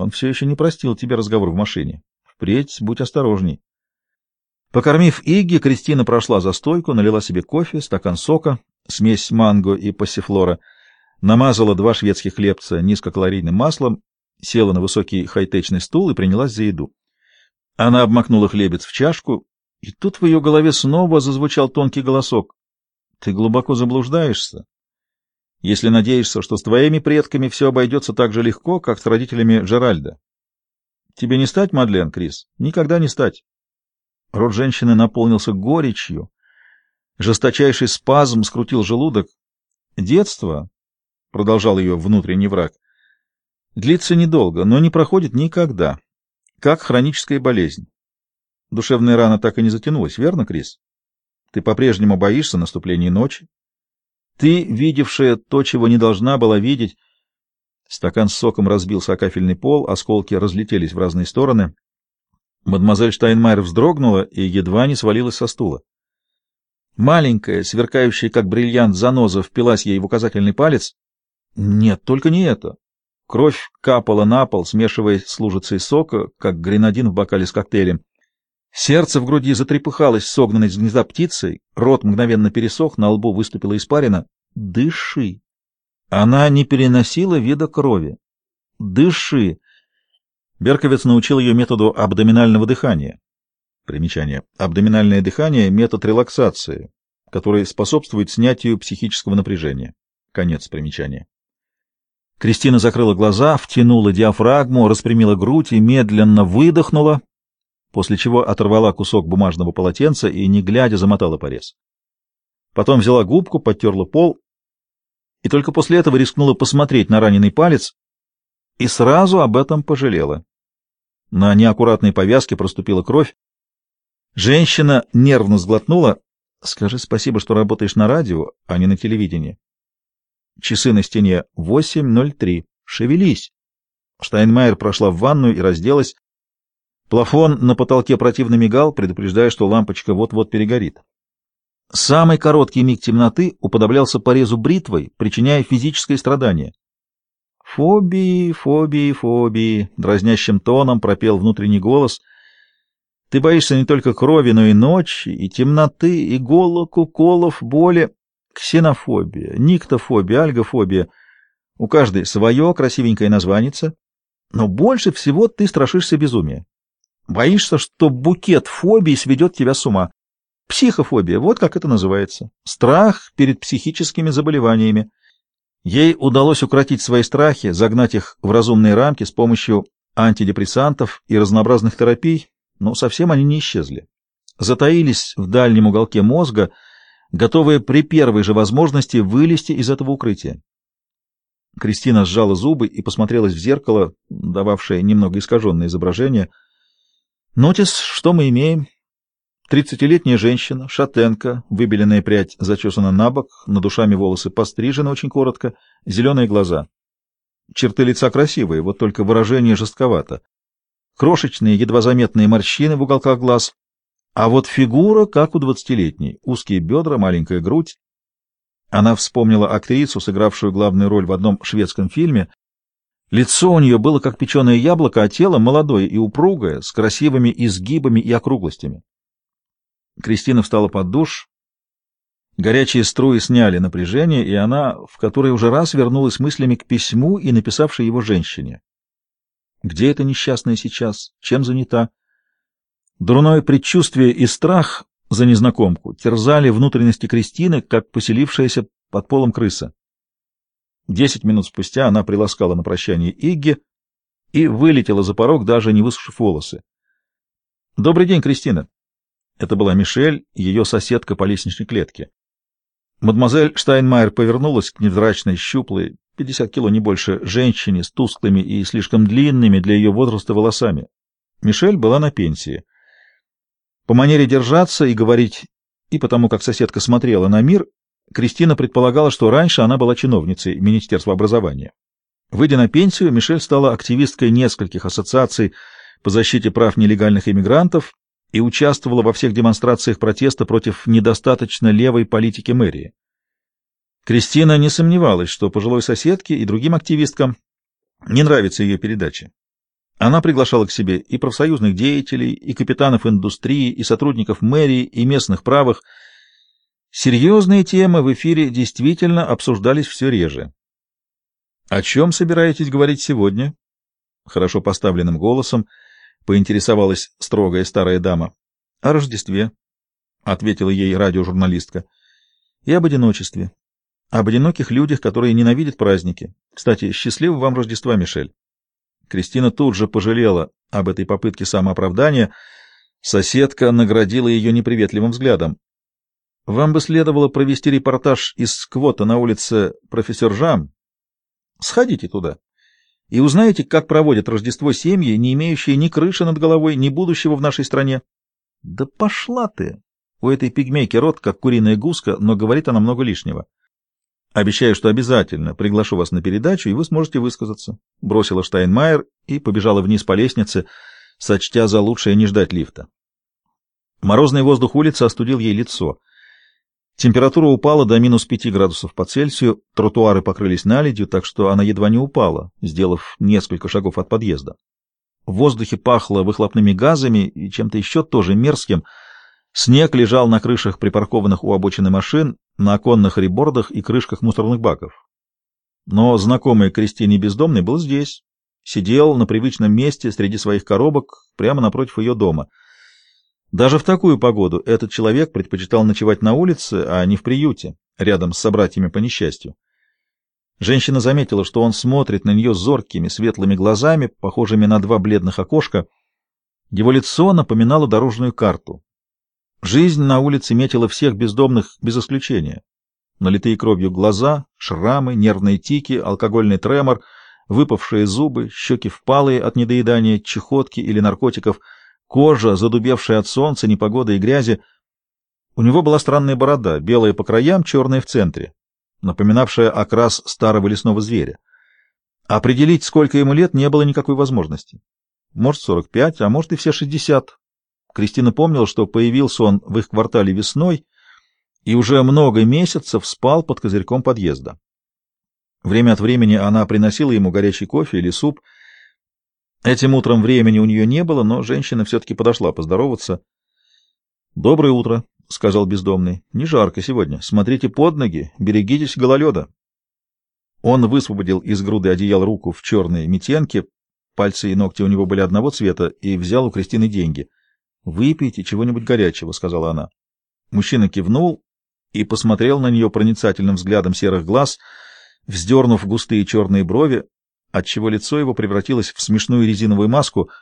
Он все еще не простил тебе разговор в машине. Впредь будь осторожней. Покормив Игги, Кристина прошла за стойку, налила себе кофе, стакан сока, смесь манго и пассифлора, намазала два шведских хлебца низкокалорийным маслом, села на высокий хай-течный стул и принялась за еду. Она обмакнула хлебец в чашку, и тут в ее голове снова зазвучал тонкий голосок. Ты глубоко заблуждаешься, если надеешься, что с твоими предками все обойдется так же легко, как с родителями Джеральда. Тебе не стать, Мадлен, Крис? Никогда не стать. Рот женщины наполнился горечью. Жесточайший спазм скрутил желудок. Детство, — продолжал ее внутренний враг, — длится недолго, но не проходит никогда, как хроническая болезнь. Душевная рана так и не затянулась, верно, Крис? Ты по-прежнему боишься наступления ночи? Ты, видевшая то, чего не должна была видеть... Стакан с соком разбился о кафельный пол, осколки разлетелись в разные стороны. Мадемуазель Штайнмайер вздрогнула и едва не свалилась со стула. Маленькая, сверкающая как бриллиант заноза, впилась ей в указательный палец. Нет, только не это. Кровь капала на пол, смешиваясь с лужицей сока, как гренадин в бокале с коктейлем. Сердце в груди затрепыхалось согнанной с гнезда птицей, рот мгновенно пересох, на лбу выступила испарина. «Дыши!» Она не переносила вида крови. «Дыши!» Берковец научил ее методу абдоминального дыхания. Примечание. Абдоминальное дыхание — метод релаксации, который способствует снятию психического напряжения. Конец примечания. Кристина закрыла глаза, втянула диафрагму, распрямила грудь и медленно выдохнула, после чего оторвала кусок бумажного полотенца и, не глядя, замотала порез. Потом взяла губку, подтерла пол и только после этого рискнула посмотреть на раненый палец и сразу об этом пожалела. На неаккуратной повязке проступила кровь. Женщина нервно сглотнула. «Скажи спасибо, что работаешь на радио, а не на телевидении». Часы на стене 8.03. «Шевелись!» Штайнмайер прошла в ванную и разделась. Плафон на потолке противно мигал, предупреждая, что лампочка вот-вот перегорит. Самый короткий миг темноты уподоблялся порезу бритвой, причиняя физическое страдание. «Фобии, фобии, фобии», — дразнящим тоном пропел внутренний голос. «Ты боишься не только крови, но и ночи, и темноты, и голок, уколов, боли. Ксенофобия, никтофобия, альгофобия. У каждой свое красивенькое названица, но больше всего ты страшишься безумия. Боишься, что букет фобий сведет тебя с ума. Психофобия, вот как это называется. Страх перед психическими заболеваниями. Ей удалось укротить свои страхи, загнать их в разумные рамки с помощью антидепрессантов и разнообразных терапий, но совсем они не исчезли. Затаились в дальнем уголке мозга, готовые при первой же возможности вылезти из этого укрытия. Кристина сжала зубы и посмотрелась в зеркало, дававшее немного искаженное изображение — Нотис, что мы имеем? Тридцатилетняя женщина, шатенка, выбеленная прядь зачесана на бок, над душами волосы пострижены очень коротко, зеленые глаза. Черты лица красивые, вот только выражение жестковато. Крошечные, едва заметные морщины в уголках глаз. А вот фигура, как у двадцатилетней, узкие бедра, маленькая грудь. Она вспомнила актрису, сыгравшую главную роль в одном шведском фильме, Лицо у нее было как печеное яблоко, а тело молодое и упругое, с красивыми изгибами и округлостями. Кристина встала под душ. Горячие струи сняли напряжение, и она в которой уже раз вернулась мыслями к письму и написавшей его женщине. Где эта несчастная сейчас? Чем занята? Дурное предчувствие и страх за незнакомку терзали внутренности Кристины, как поселившаяся под полом крыса. Десять минут спустя она приласкала на прощание Игги и вылетела за порог, даже не высушив волосы. «Добрый день, Кристина!» Это была Мишель, ее соседка по лестничной клетке. Мадемуазель Штайнмайер повернулась к невзрачной, щуплой, 50 кило не больше, женщине с тусклыми и слишком длинными для ее возраста волосами. Мишель была на пенсии. По манере держаться и говорить, и потому как соседка смотрела на мир, Кристина предполагала, что раньше она была чиновницей Министерства образования. Выйдя на пенсию, Мишель стала активисткой нескольких ассоциаций по защите прав нелегальных иммигрантов и участвовала во всех демонстрациях протеста против недостаточно левой политики мэрии. Кристина не сомневалась, что пожилой соседке и другим активисткам не нравится ее передача. Она приглашала к себе и профсоюзных деятелей, и капитанов индустрии, и сотрудников мэрии, и местных правых. Серьезные темы в эфире действительно обсуждались все реже. «О чем собираетесь говорить сегодня?» Хорошо поставленным голосом поинтересовалась строгая старая дама. «О Рождестве», — ответила ей радиожурналистка, — «и об одиночестве, об одиноких людях, которые ненавидят праздники. Кстати, счастливого вам Рождества, Мишель». Кристина тут же пожалела об этой попытке самооправдания. Соседка наградила ее неприветливым взглядом. «Вам бы следовало провести репортаж из сквота на улице профессор Жам. Сходите туда и узнаете, как проводят Рождество семьи, не имеющие ни крыши над головой, ни будущего в нашей стране». «Да пошла ты!» У этой пигмейки рот, как куриная гуска, но говорит она много лишнего. Обещаю, что обязательно приглашу вас на передачу, и вы сможете высказаться. Бросила Штайнмайер и побежала вниз по лестнице, сочтя за лучшее не ждать лифта. Морозный воздух улицы остудил ей лицо. Температура упала до минус пяти градусов по Цельсию, тротуары покрылись наледью, так что она едва не упала, сделав несколько шагов от подъезда. В воздухе пахло выхлопными газами и чем-то еще тоже мерзким. Снег лежал на крышах припаркованных у обочины машин, на оконных ребордах и крышках мусорных баков. Но знакомый Кристине бездомный был здесь, сидел на привычном месте среди своих коробок прямо напротив ее дома. Даже в такую погоду этот человек предпочитал ночевать на улице, а не в приюте, рядом с собратьями по несчастью. Женщина заметила, что он смотрит на нее зоркими светлыми глазами, похожими на два бледных окошка. Его лицо напоминало дорожную карту. Жизнь на улице метила всех бездомных без исключения. Налитые кровью глаза, шрамы, нервные тики, алкогольный тремор, выпавшие зубы, щеки впалые от недоедания, чехотки или наркотиков, кожа, задубевшая от солнца, непогоды и грязи. У него была странная борода, белая по краям, черная в центре, напоминавшая окрас старого лесного зверя. Определить, сколько ему лет, не было никакой возможности. Может, 45, а может и все 60, Кристина помнила, что появился он в их квартале весной и уже много месяцев спал под козырьком подъезда. Время от времени она приносила ему горячий кофе или суп. Этим утром времени у нее не было, но женщина все-таки подошла поздороваться. — Доброе утро, — сказал бездомный. — Не жарко сегодня. Смотрите под ноги, берегитесь гололеда. Он высвободил из груды одеял руку в черной метенке, пальцы и ногти у него были одного цвета, и взял у Кристины деньги — «Выпейте чего-нибудь горячего», — сказала она. Мужчина кивнул и посмотрел на нее проницательным взглядом серых глаз, вздернув густые черные брови, отчего лицо его превратилось в смешную резиновую маску —